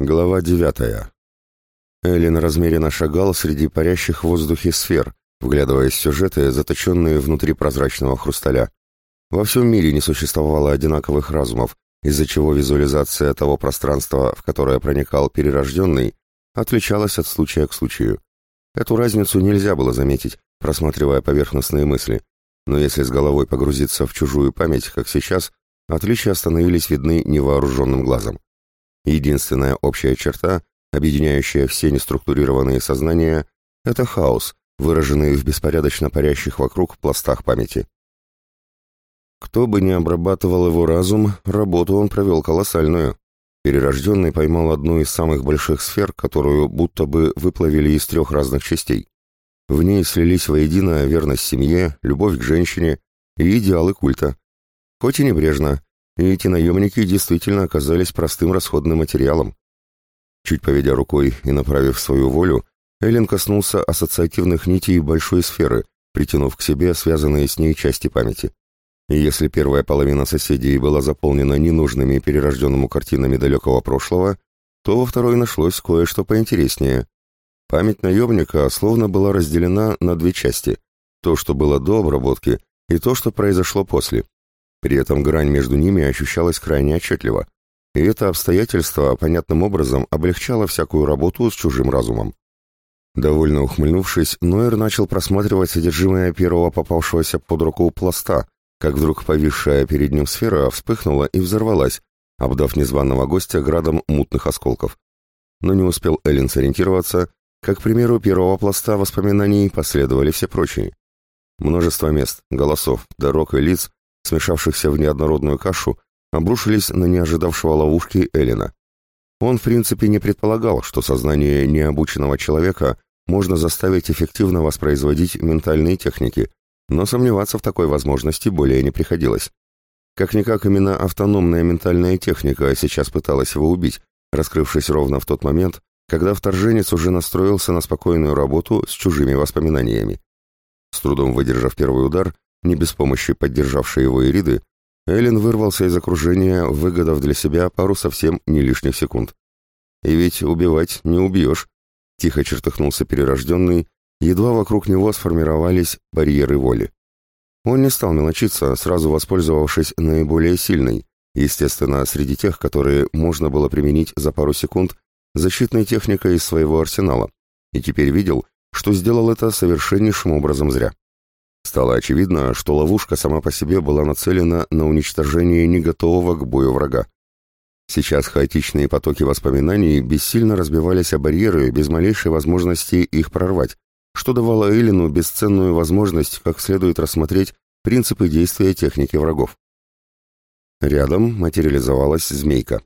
Глава девятая. Эллен размеренно шагал среди парящих в воздухе сфер, вглядываясь в сюжеты, заточенные внутри прозрачного хрусталя. Во всем мире не существовало одинаковых разумов, из-за чего визуализация того пространства, в которое проникал перерожденный, отличалась от случая к случаю. Эту разницу нельзя было заметить, просматривая поверхностные мысли, но если с головой погрузиться в чужую память, как сейчас, отличия становились видны невооруженным глазом. Единственная общая черта, объединяющая все неструктурированные сознания, это хаос, выраженный в беспорядочно парящих вокруг пластах памяти. Кто бы ни обрабатывал его разум, работу он провел колоссальную. Перерожденный поймал одну из самых больших сфер, которую будто бы выплавили из трех разных частей. В ней слились воедино верность семье, любовь к женщине и идеалы культа. Хоть и небрежно, и эти наемники действительно оказались простым расходным материалом. Чуть поведя рукой и направив свою волю, Эллен коснулся ассоциативных нитей большой сферы, притянув к себе связанные с ней части памяти. И если первая половина соседей была заполнена ненужными перерожденному картинами далекого прошлого, то во второй нашлось кое-что поинтереснее. Память наемника словно была разделена на две части – то, что было до обработки, и то, что произошло после. При этом грань между ними ощущалась крайне отчетливо, и это обстоятельство понятным образом облегчало всякую работу с чужим разумом. Довольно ухмыльнувшись, Нойер начал просматривать содержимое первого попавшегося под руку пласта, как вдруг повисшая перед ним сфера вспыхнула и взорвалась, обдав незваного гостя градом мутных осколков. Но не успел Эллен сориентироваться, как, к примеру, первого пласта воспоминаний последовали все прочие. Множество мест, голосов, дорог и лиц смешавшихся в неоднородную кашу, обрушились на неожидавшего ловушки Эллина. Он, в принципе, не предполагал, что сознание необученного человека можно заставить эффективно воспроизводить ментальные техники, но сомневаться в такой возможности более не приходилось. Как-никак именно автономная ментальная техника сейчас пыталась его убить, раскрывшись ровно в тот момент, когда вторженец уже настроился на спокойную работу с чужими воспоминаниями. С трудом выдержав первый удар, не без помощи поддержавшей его Ириды, Эллен вырвался из окружения, выгодав для себя пару совсем не лишних секунд. «И ведь убивать не убьешь», — тихо чертыхнулся перерожденный, едва вокруг него сформировались барьеры воли. Он не стал мелочиться, сразу воспользовавшись наиболее сильной, естественно, среди тех, которые можно было применить за пару секунд, защитной техникой из своего арсенала, и теперь видел, что сделал это совершеннейшим образом зря. Стало очевидно, что ловушка сама по себе была нацелена на уничтожение неготового к бою врага. Сейчас хаотичные потоки воспоминаний бессильно разбивались о барьеры без малейшей возможности их прорвать, что давало Эллину бесценную возможность как следует рассмотреть принципы действия техники врагов. Рядом материализовалась змейка.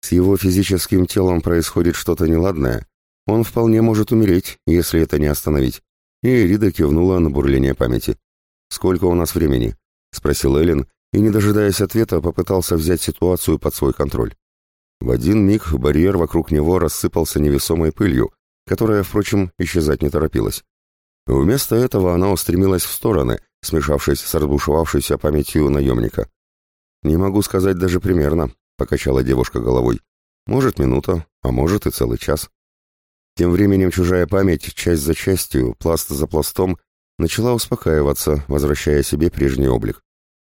С его физическим телом происходит что-то неладное. Он вполне может умереть, если это не остановить. И Рида кивнула на бурление памяти. «Сколько у нас времени?» — спросил Эллен, и, не дожидаясь ответа, попытался взять ситуацию под свой контроль. В один миг барьер вокруг него рассыпался невесомой пылью, которая, впрочем, исчезать не торопилась. Вместо этого она устремилась в стороны, смешавшись с разбушевавшейся памятью наемника. «Не могу сказать даже примерно», — покачала девушка головой. «Может, минута, а может и целый час». Тем временем чужая память, часть за частью, пласт за пластом, начала успокаиваться, возвращая себе прежний облик.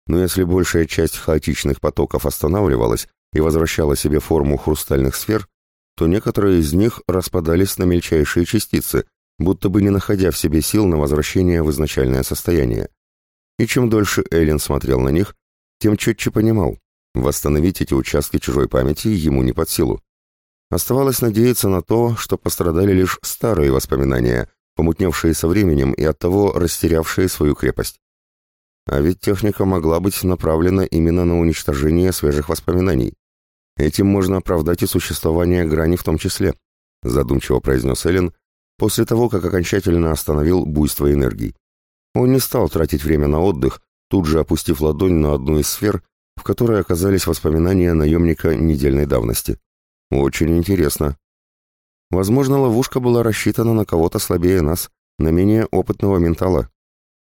Но если большая часть хаотичных потоков останавливалась и возвращала себе форму хрустальных сфер, то некоторые из них распадались на мельчайшие частицы, будто бы не находя в себе сил на возвращение в изначальное состояние. И чем дольше Эллен смотрел на них, тем четче понимал, восстановить эти участки чужой памяти ему не под силу. Оставалось надеяться на то, что пострадали лишь старые воспоминания, помутневшие со временем и оттого растерявшие свою крепость. А ведь техника могла быть направлена именно на уничтожение свежих воспоминаний. Этим можно оправдать и существование грани в том числе, задумчиво произнес Эллен, после того, как окончательно остановил буйство энергий. Он не стал тратить время на отдых, тут же опустив ладонь на одну из сфер, в которой оказались воспоминания наемника недельной давности. Очень интересно. Возможно, ловушка была рассчитана на кого-то слабее нас, на менее опытного ментала.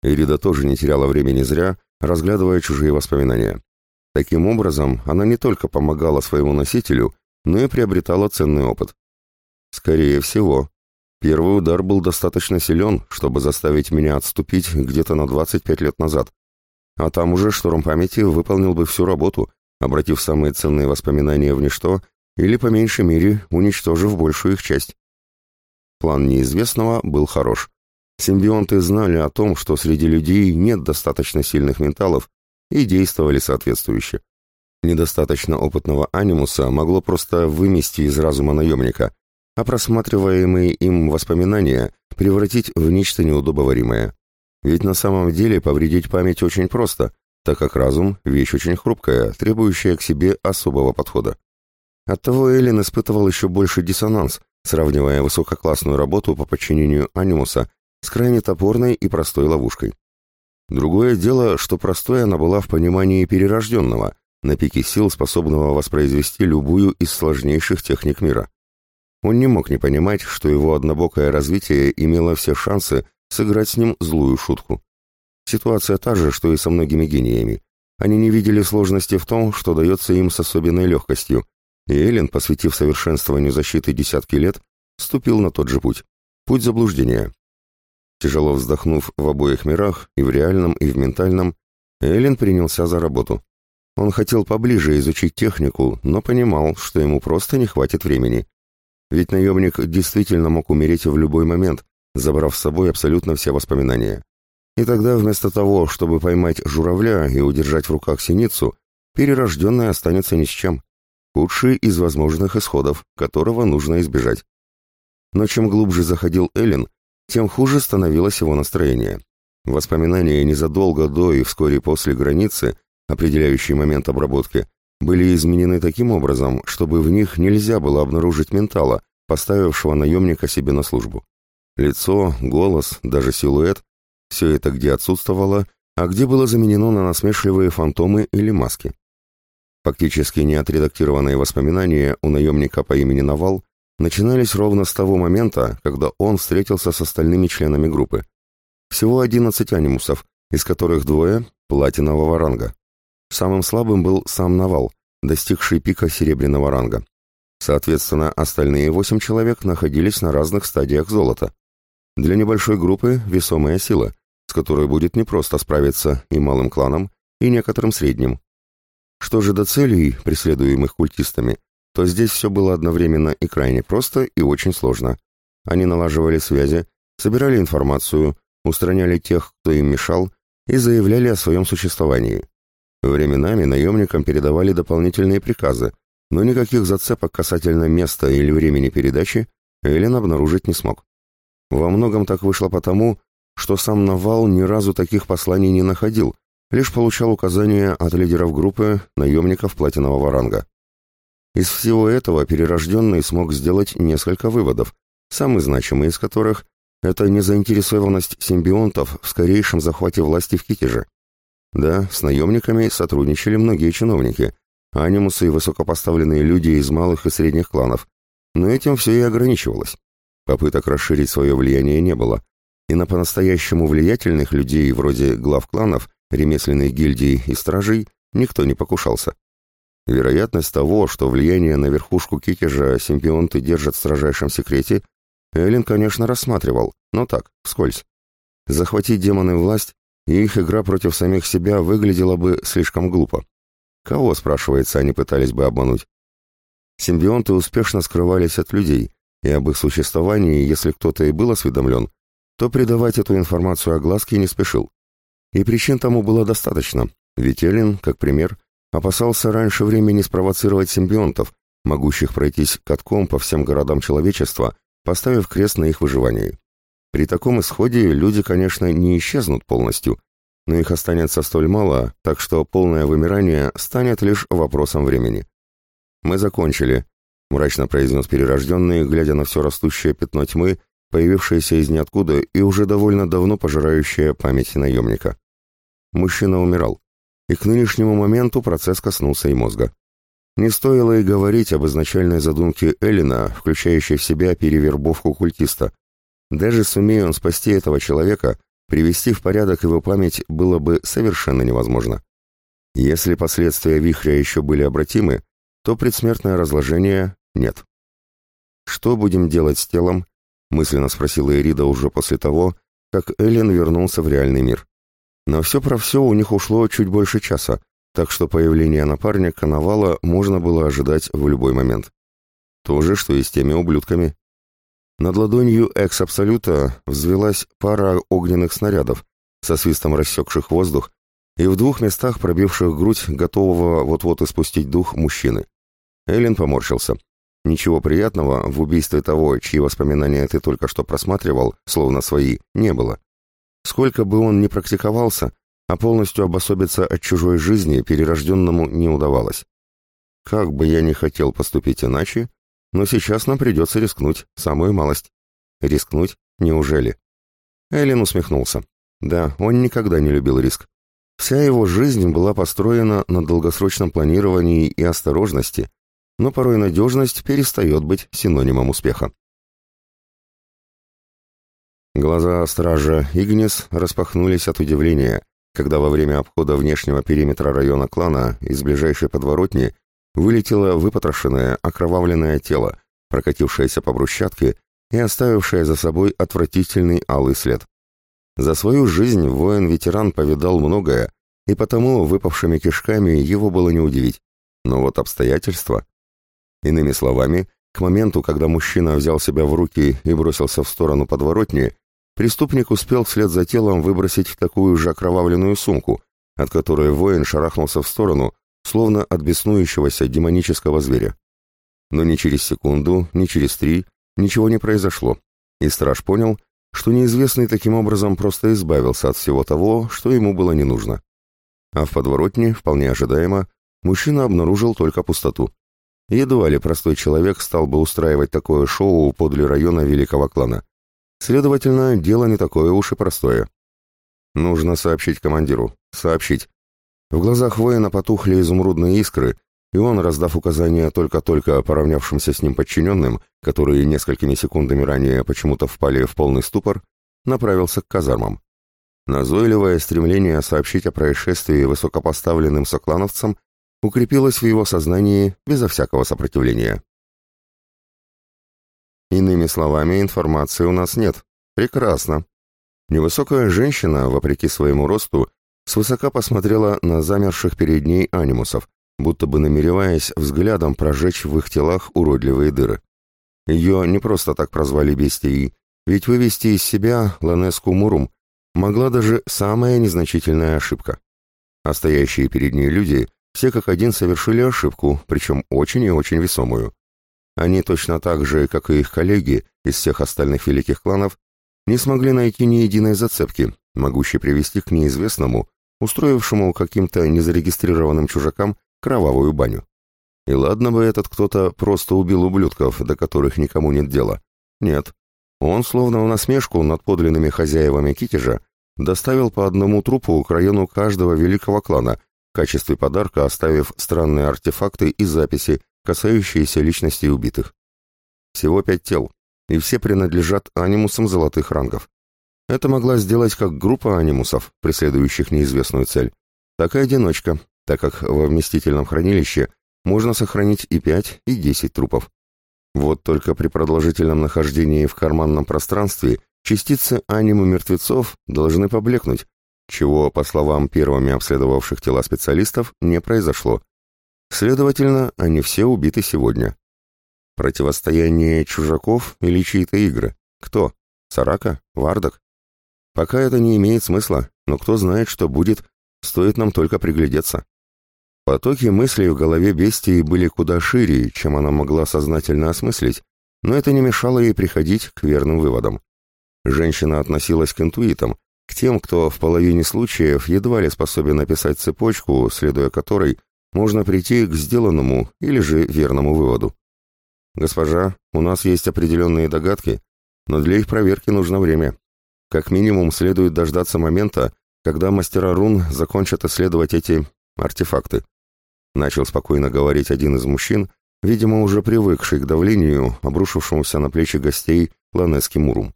Ирида тоже не теряла времени зря, разглядывая чужие воспоминания. Таким образом, она не только помогала своему носителю, но и приобретала ценный опыт. Скорее всего, первый удар был достаточно силен, чтобы заставить меня отступить где-то на 25 лет назад. А там уже шторм памяти выполнил бы всю работу, обратив самые ценные воспоминания в ничто или, по меньшей мере, уничтожив большую их часть. План неизвестного был хорош. Симбионты знали о том, что среди людей нет достаточно сильных менталов, и действовали соответствующе. Недостаточно опытного анимуса могло просто вымести из разума наемника, а просматриваемые им воспоминания превратить в нечто неудобоваримое. Ведь на самом деле повредить память очень просто, так как разум – вещь очень хрупкая, требующая к себе особого подхода. Оттого Эллен испытывал еще больше диссонанс, сравнивая высококлассную работу по подчинению анимуса с крайне топорной и простой ловушкой. Другое дело, что простой она была в понимании перерожденного, на пике сил, способного воспроизвести любую из сложнейших техник мира. Он не мог не понимать, что его однобокое развитие имело все шансы сыграть с ним злую шутку. Ситуация та же, что и со многими гениями. Они не видели сложности в том, что дается им с особенной легкостью, и Эллен, посвятив совершенствованию защиты десятки лет, ступил на тот же путь. Путь заблуждения. Тяжело вздохнув в обоих мирах, и в реальном, и в ментальном, Эллен принялся за работу. Он хотел поближе изучить технику, но понимал, что ему просто не хватит времени. Ведь наемник действительно мог умереть в любой момент, забрав с собой абсолютно все воспоминания. И тогда вместо того, чтобы поймать журавля и удержать в руках синицу, перерожденный останется ни с чем. Худший из возможных исходов, которого нужно избежать. Но чем глубже заходил Эллен, тем хуже становилось его настроение. Воспоминания незадолго до и вскоре после границы, определяющий момент обработки, были изменены таким образом, чтобы в них нельзя было обнаружить ментала, поставившего наемника себе на службу. Лицо, голос, даже силуэт – все это где отсутствовало, а где было заменено на насмешливые фантомы или маски. Фактически неотредактированные воспоминания у наемника по имени Навал начинались ровно с того момента, когда он встретился с остальными членами группы. Всего 11 анимусов, из которых двое – платинового ранга. Самым слабым был сам Навал, достигший пика серебряного ранга. Соответственно, остальные восемь человек находились на разных стадиях золота. Для небольшой группы весомая сила, с которой будет непросто справиться и малым кланам, и некоторым средним. Что же до целей, преследуемых культистами, то здесь все было одновременно и крайне просто, и очень сложно. Они налаживали связи, собирали информацию, устраняли тех, кто им мешал, и заявляли о своем существовании. Временами наемникам передавали дополнительные приказы, но никаких зацепок касательно места или времени передачи Эллен обнаружить не смог. Во многом так вышло потому, что сам Навал ни разу таких посланий не находил, лишь получал указания от лидеров группы наемников платинового ранга. Из всего этого перерожденный смог сделать несколько выводов, самый значимый из которых – это незаинтересованность симбионтов в скорейшем захвате власти в Китеже. Да, с наемниками сотрудничали многие чиновники, анимусы и высокопоставленные люди из малых и средних кланов, но этим все и ограничивалось. Попыток расширить свое влияние не было, и на по-настоящему влиятельных людей вроде глав кланов, ремесленных гильдий и стражей никто не покушался. Вероятность того, что влияние на верхушку Китежа симбионты держат в строжайшем секрете, Эллен, конечно, рассматривал, но так, вскользь. Захватить демоны власть, и их игра против самих себя выглядела бы слишком глупо. Кого, спрашивается, они пытались бы обмануть? Симбионты успешно скрывались от людей, и об их существовании, если кто-то и был осведомлен, то придавать эту информацию огласке не спешил. И причин тому было достаточно, ведь Эллен, как пример, Опасался раньше времени спровоцировать симбионтов, могущих пройтись катком по всем городам человечества, поставив крест на их выживании. При таком исходе люди, конечно, не исчезнут полностью, но их останется столь мало, так что полное вымирание станет лишь вопросом времени. «Мы закончили», — мрачно произнес перерожденный, глядя на все растущее пятно тьмы, появившееся из ниоткуда и уже довольно давно пожирающее память наемника. Мужчина умирал и к нынешнему моменту процесс коснулся и мозга. Не стоило и говорить об изначальной задумке Эллина, включающей в себя перевербовку культиста. Даже сумея он спасти этого человека, привести в порядок его память было бы совершенно невозможно. Если последствия вихря еще были обратимы, то предсмертное разложение нет. «Что будем делать с телом?» — мысленно спросила Эрида уже после того, как Эллен вернулся в реальный мир. На все про все у них ушло чуть больше часа, так что появление напарника Навала можно было ожидать в любой момент. То же, что и с теми ублюдками. Над ладонью экс-абсолюта взвелась пара огненных снарядов, со свистом рассекших воздух, и в двух местах пробивших грудь готового вот-вот испустить дух мужчины. Эллен поморщился. Ничего приятного в убийстве того, чьи воспоминания ты только что просматривал, словно свои, не было. Сколько бы он ни практиковался, а полностью обособиться от чужой жизни перерожденному не удавалось. Как бы я ни хотел поступить иначе, но сейчас нам придется рискнуть, самую малость. Рискнуть? Неужели? Эллен усмехнулся. Да, он никогда не любил риск. Вся его жизнь была построена на долгосрочном планировании и осторожности, но порой надежность перестает быть синонимом успеха. Глаза стража Игнис распахнулись от удивления, когда во время обхода внешнего периметра района клана из ближайшей подворотни вылетело выпотрошенное, окровавленное тело, прокатившееся по брусчатке и оставившее за собой отвратительный алый след. За свою жизнь воин-ветеран повидал многое, и потому выпавшими кишками его было не удивить. Но вот обстоятельства... Иными словами, к моменту, когда мужчина взял себя в руки и бросился в сторону подворотни, преступник успел вслед за телом выбросить такую же окровавленную сумку, от которой воин шарахнулся в сторону, словно от беснующегося демонического зверя. Но ни через секунду, ни через три ничего не произошло, и страж понял, что неизвестный таким образом просто избавился от всего того, что ему было не нужно. А в подворотне, вполне ожидаемо, мужчина обнаружил только пустоту. Едва ли простой человек стал бы устраивать такое шоу подле района великого клана. Следовательно, дело не такое уж и простое. Нужно сообщить командиру. Сообщить. В глазах воина потухли изумрудные искры, и он, раздав указания только-только поравнявшимся с ним подчиненным, которые несколькими секундами ранее почему-то впали в полный ступор, направился к казармам. Назойливое стремление сообщить о происшествии высокопоставленным соклановцам укрепилось в его сознании безо всякого сопротивления. Иными словами, информации у нас нет. Прекрасно. Невысокая женщина, вопреки своему росту, свысока посмотрела на замерших перед ней анимусов, будто бы намереваясь взглядом прожечь в их телах уродливые дыры. Ее не просто так прозвали бестией, ведь вывести из себя Ланеску Мурум могла даже самая незначительная ошибка. А стоящие перед ней люди все как один совершили ошибку, причем очень и очень весомую. Они точно так же, как и их коллеги из всех остальных великих кланов, не смогли найти ни единой зацепки, могущей привести к неизвестному, устроившему каким-то незарегистрированным чужакам кровавую баню. И ладно бы этот кто-то просто убил ублюдков, до которых никому нет дела. Нет. Он, словно в насмешку над подлинными хозяевами Китежа, доставил по одному трупу к району каждого великого клана, в качестве подарка оставив странные артефакты и записи, касающиеся личностей убитых. Всего пять тел, и все принадлежат анимусам золотых рангов. Это могла сделать как группа анимусов, преследующих неизвестную цель, так и одиночка, так как во вместительном хранилище можно сохранить и 5, и 10 трупов. Вот только при продолжительном нахождении в карманном пространстве частицы аниму мертвецов должны поблекнуть, чего, по словам первыми обследовавших тела специалистов, не произошло. Следовательно, они все убиты сегодня. Противостояние чужаков или чьи-то игры? Кто? Сарака? Вардак? Пока это не имеет смысла, но кто знает, что будет, стоит нам только приглядеться. Потоки мыслей в голове бестии были куда шире, чем она могла сознательно осмыслить, но это не мешало ей приходить к верным выводам. Женщина относилась к интуитам, к тем, кто в половине случаев едва ли способен написать цепочку, следуя которой можно прийти к сделанному или же верному выводу. «Госпожа, у нас есть определенные догадки, но для их проверки нужно время. Как минимум следует дождаться момента, когда мастера рун закончат исследовать эти артефакты. Начал спокойно говорить один из мужчин, видимо, уже привыкший к давлению, обрушившемуся на плечи гостей Ланески Мурум.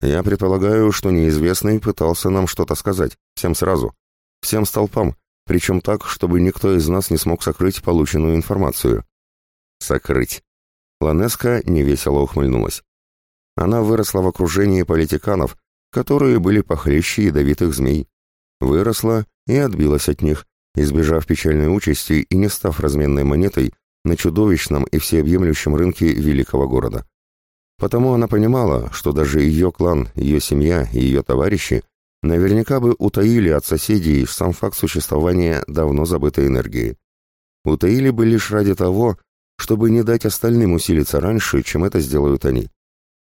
«Я предполагаю, что неизвестный пытался нам что-то сказать, всем сразу, всем столпам, причем так, чтобы никто из нас не смог сокрыть полученную информацию. Сокрыть. Ланеска невесело ухмыльнулась. Она выросла в окружении политиканов, которые были похлеще ядовитых змей. Выросла и отбилась от них, избежав печальной участи и не став разменной монетой на чудовищном и всеобъемлющем рынке великого города. Потому она понимала, что даже ее клан, ее семья и ее товарищи наверняка бы утаили от соседей сам факт существования давно забытой энергии. Утаили бы лишь ради того, чтобы не дать остальным усилиться раньше, чем это сделают они.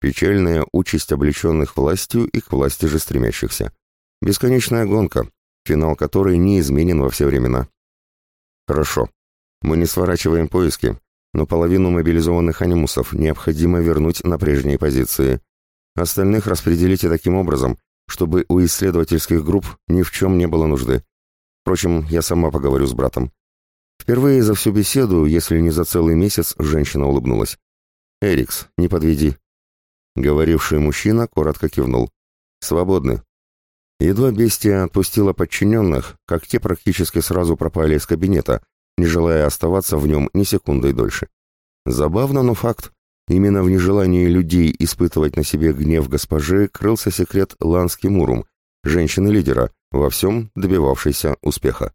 Печальная участь облеченных властью и к власти же стремящихся. Бесконечная гонка, финал которой неизменен во все времена. Хорошо. Мы не сворачиваем поиски, но половину мобилизованных анимусов необходимо вернуть на прежние позиции. Остальных распределите таким образом, чтобы у исследовательских групп ни в чем не было нужды. Впрочем, я сама поговорю с братом. Впервые за всю беседу, если не за целый месяц, женщина улыбнулась. «Эрикс, не подведи». Говоривший мужчина коротко кивнул. «Свободны». Едва бестия отпустила подчиненных, как те практически сразу пропали из кабинета, не желая оставаться в нем ни секундой дольше. Забавно, но факт. Именно в нежелании людей испытывать на себе гнев госпожи крылся секрет Лански Мурум, женщины-лидера, во всем добивавшейся успеха.